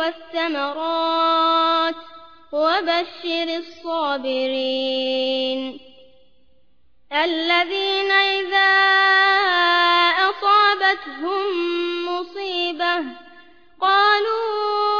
والثمرات وبشر الصابرين الذين إذا أصابتهم مصيبة قالوا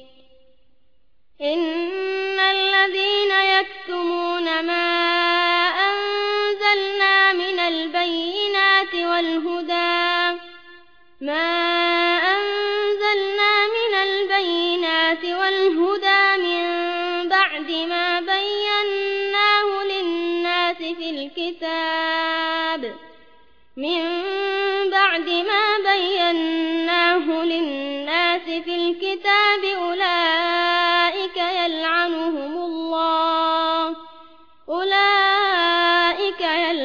يكتمون ما أنزلنا من البينات والهدى. ما أنزلنا من البينات والهدى من بعد ما بيناه للناس في الكتاب. من بعد ما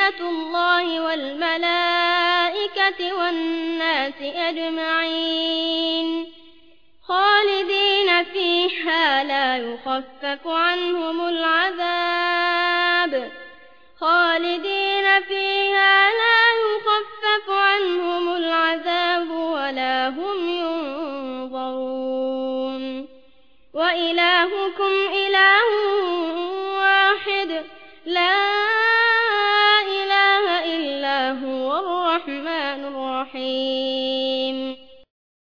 لعنة الله والملائكة والناس أجمعين. خالدين فيها لا يخفف عنهم العذاب. خالدين فيها لا يخفف عنهم العذاب ولا هم ينظرون. وإلهكم إله واحد. لا